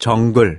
정글.